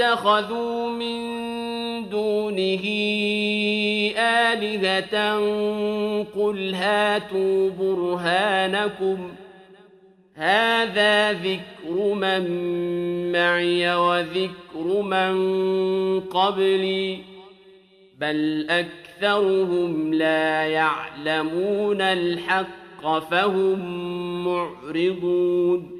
اتخذوا من دونه آلهة قل هاتوا برهانكم هذا ذكر من معي وذكر من قبلي بل أكثرهم لا يعلمون الحق فهم معرضون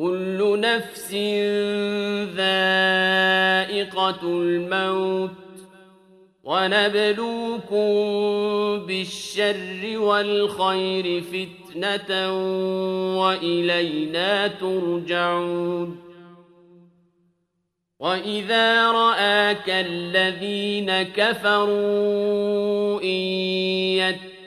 كل نفس ذائقة الموت ونبلوكم بالشر والخير فتنة وإلينا ترجعون وإذا رآك الذين كفروا إن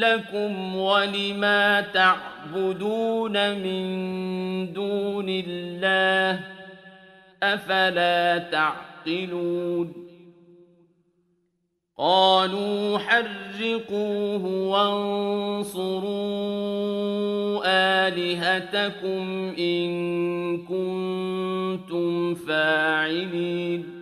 لكم ولما تعبدون من دون الله أفلا تعقلون قالوا حرقوه وانصروا آلهتكم إن كنتم فاعلين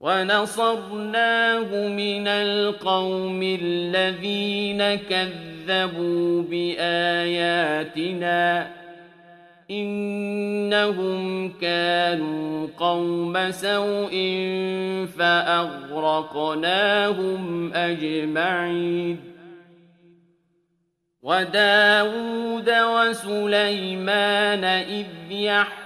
ونصرناه من القوم الذين كذبوا بآياتنا إنهم كانوا قوم سوء فأغرقناهم أجمعين وداود وسليمان إذ يحكمون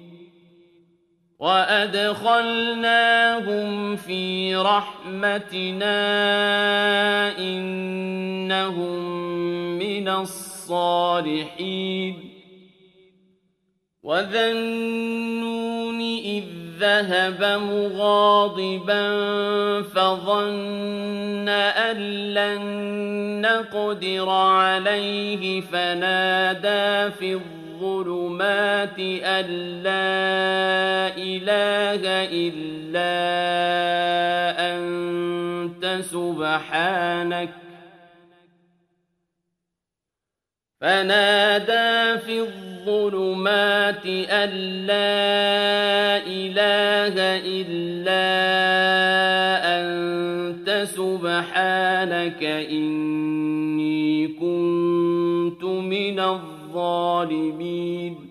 وأدخلناهم في رحمتنا إنهم من الصالحين وذا النون إذ ذهب مغاضبا فظن أن لن نقدر عليه فنادى في الظلم الظلمات أن لا إله إلا أنت سبحانك. فنادى في الظلمات أن لا إله إلا أنت سبحانك. إني كنت من الظالمين.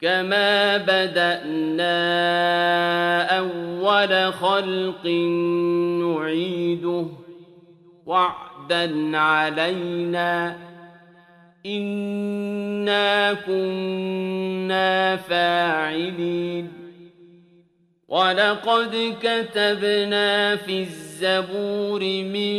كما بدأنا أول خلق نعيده وعدا علينا إنا كنا فاعلين ولقد كتبنا في الزبور من